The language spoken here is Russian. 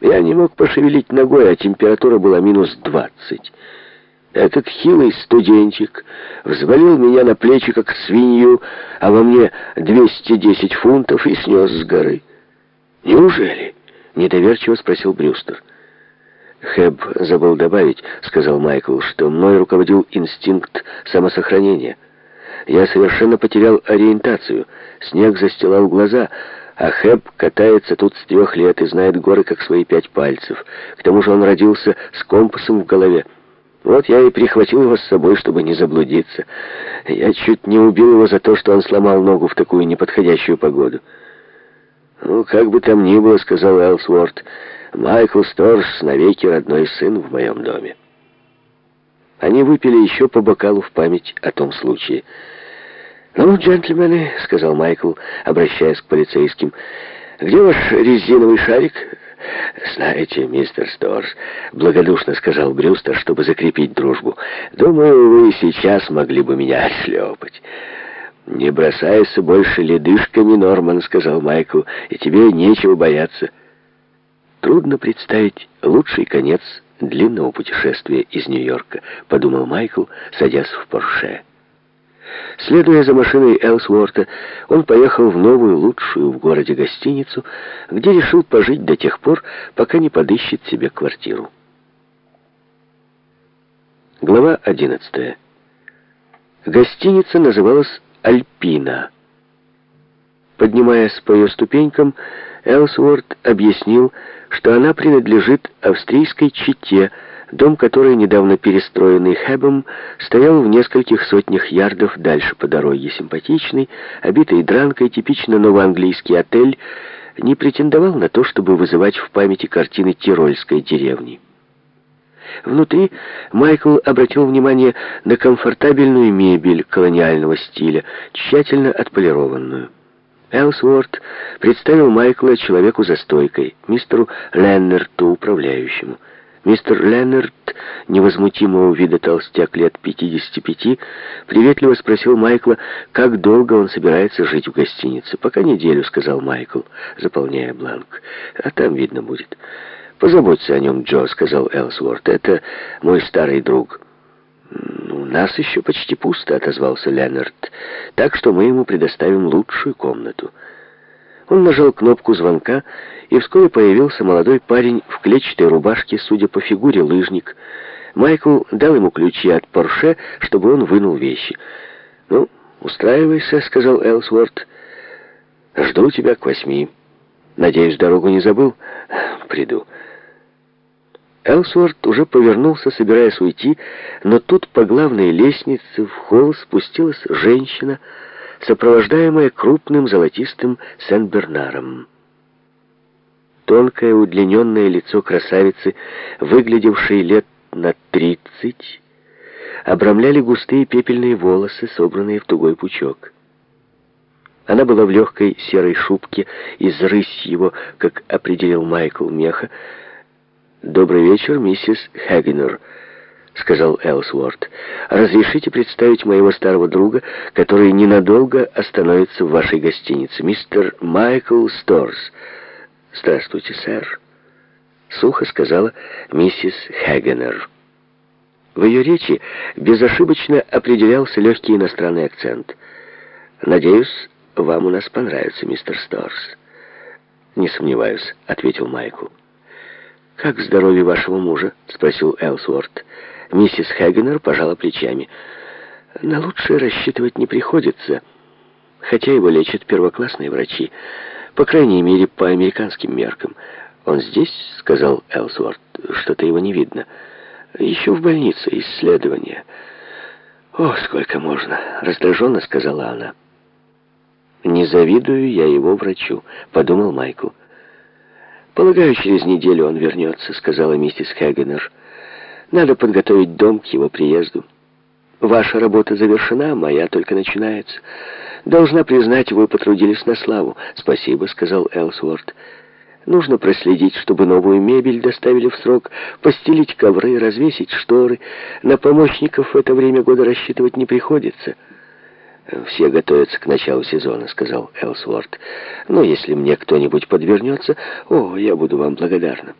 Я не мог пошевелить ногой, а температура была минус двадцать. Этот хилый студентик взвалил меня на плечи, как свинью, а во мне 210 фунтов и снес с горы. «Неужели?» — недоверчиво спросил Брюстер. «Хэб забыл добавить», — сказал Майкл, — «что мной руководил инстинкт самосохранения. Я совершенно потерял ориентацию, снег застилал глаза, а Хэб катается тут с трех лет и знает горы как свои пять пальцев. К тому же он родился с компасом в голове. Вот я и прихватил его с собой, чтобы не заблудиться. Я чуть не убил его за то, что он сломал ногу в такую неподходящую погоду. «Ну, как бы там ни было», — сказал Элсворт, — «Майкл Сторж навеки родной сын в моем доме». Они выпили еще по бокалу в память о том случае. «Ну, джентльмены», — сказал Майкл, обращаясь к полицейским, — «где ваш резиновый шарик?» «Знаете, мистер Сторс», — благодушно сказал Брюстер, чтобы закрепить дружбу, «думаю, вы сейчас могли бы меня отшлепать». «Не бросайся больше ледышками, Норман», — сказал Майкл, — «и тебе нечего бояться». Трудно представить лучший конец длинного путешествия из Нью-Йорка, подумал Майкл, садясь в Порше. Следуя за машиной Элсворта, он поехал в новую, лучшую в городе гостиницу, где решил пожить до тех пор, пока не подыщет себе квартиру. Глава 11. Гостиница называлась «Альпина». Поднимаясь по ее ступенькам, Элсворт объяснил, что она принадлежит австрийской чете, дом которой, недавно перестроенный Хэбом, стоял в нескольких сотнях ярдов дальше по дороге. Симпатичный, обитый дранкой, типично новоанглийский отель, не претендовал на то, чтобы вызывать в памяти картины тирольской деревни. Внутри Майкл обратил внимание на комфортабельную мебель колониального стиля, тщательно отполированную. Элсворт представил Майкла человеку за стойкой, мистеру Леннерту, управляющему. Мистер Леннерт, невозмутимого вида толстяк лет 55, приветливо спросил Майкла, как долго он собирается жить в гостинице. «Пока неделю», — сказал Майкл, заполняя бланк. «А там видно будет». «Позаботься о нем, Джо», — сказал Элсворт. «Это мой старый друг». «У нас еще почти пусто», — отозвался Леннард. «Так что мы ему предоставим лучшую комнату». Он нажал кнопку звонка, и вскоре появился молодой парень в клетчатой рубашке, судя по фигуре, лыжник. Майкл дал ему ключи от Порше, чтобы он вынул вещи. «Ну, устраивайся», — сказал Элсворт. «Жду тебя к восьми. Надеюсь, дорогу не забыл?» «Приду». Элсворт уже повернулся, собираясь уйти, но тут по главной лестнице в холл спустилась женщина, сопровождаемая крупным золотистым Сен-Бернаром. Тонкое удлиненное лицо красавицы, выглядевшей лет на тридцать, обрамляли густые пепельные волосы, собранные в тугой пучок. Она была в легкой серой шубке из рысьего, как определил Майкл Меха, «Добрый вечер, миссис Хагенер», — сказал Элсворт. «Разрешите представить моего старого друга, который ненадолго остановится в вашей гостинице, мистер Майкл Сторс». «Здравствуйте, сэр», — сухо сказала миссис Хагенер. В ее речи безошибочно определялся легкий иностранный акцент. «Надеюсь, вам у нас понравится, мистер Сторс». «Не сомневаюсь», — ответил Майкл. «Как здоровье вашего мужа?» — спросил Элсворт. Миссис Хагенер пожала плечами. «На лучшее рассчитывать не приходится, хотя его лечат первоклассные врачи, по крайней мере, по американским меркам. Он здесь?» — сказал Элсворт. «Что-то его не видно. Еще в больнице исследования». «О, сколько можно!» — раздраженно сказала она. «Не завидую я его врачу», — подумал Майкл. «Полагаю, через неделю он вернется», — сказала миссис Хагенер. «Надо подготовить дом к его приезду. Ваша работа завершена, моя только начинается. Должна признать, вы потрудились на славу». «Спасибо», — сказал Элсворт. «Нужно проследить, чтобы новую мебель доставили в срок, постелить ковры, развесить шторы. На помощников в это время года рассчитывать не приходится». «Все готовятся к началу сезона», — сказал Элсворт. «Но если мне кто-нибудь подвернется, о, я буду вам благодарна».